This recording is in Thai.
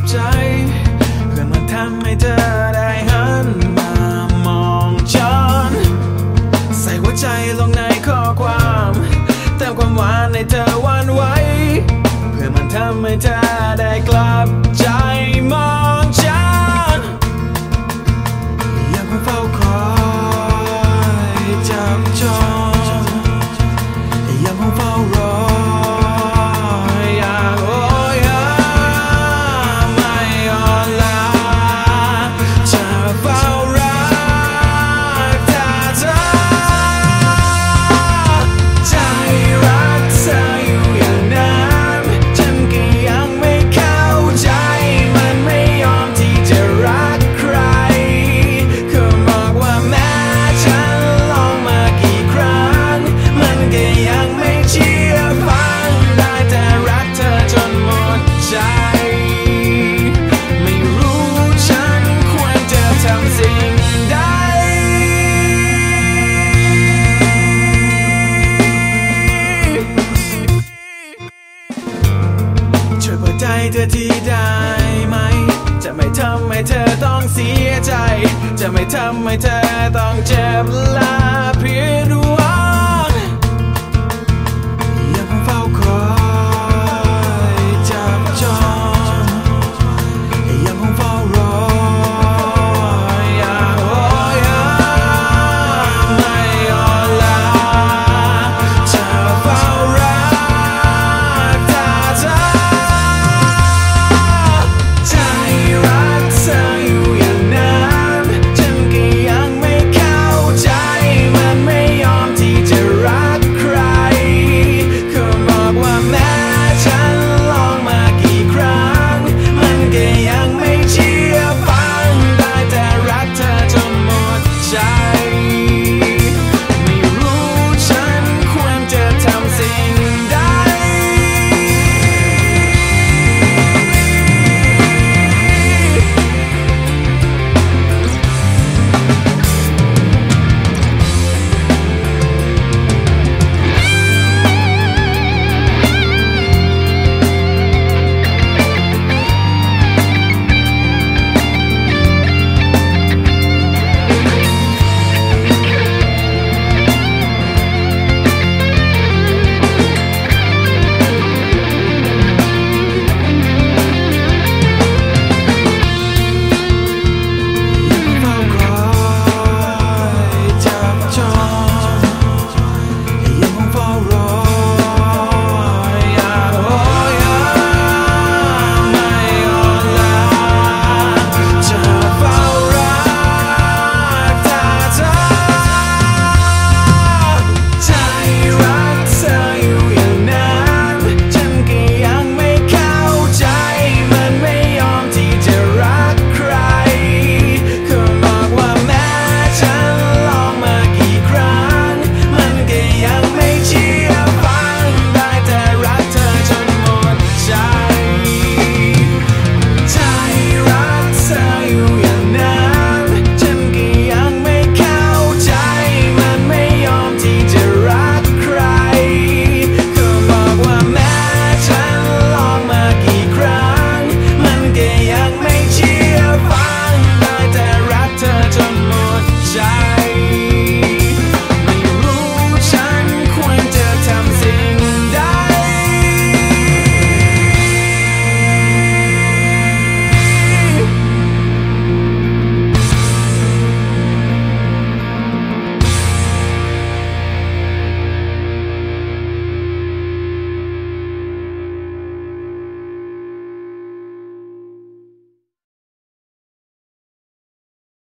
บใจเพื่อมันทำให้เธอได้หันมามองฉันใส่หัวใจลงในข้อความเติมความหวานให้เธอหวันไหวเพื่อมันทำให้เธอได้กลับใจมองฉันยังคงเฝ้าคอยจับจอง เธอทีได้ไหม จะไม่ทำให้เธอต้องเสียใจ จะไม่ทำให้เธอต้องเจ็บและผิดห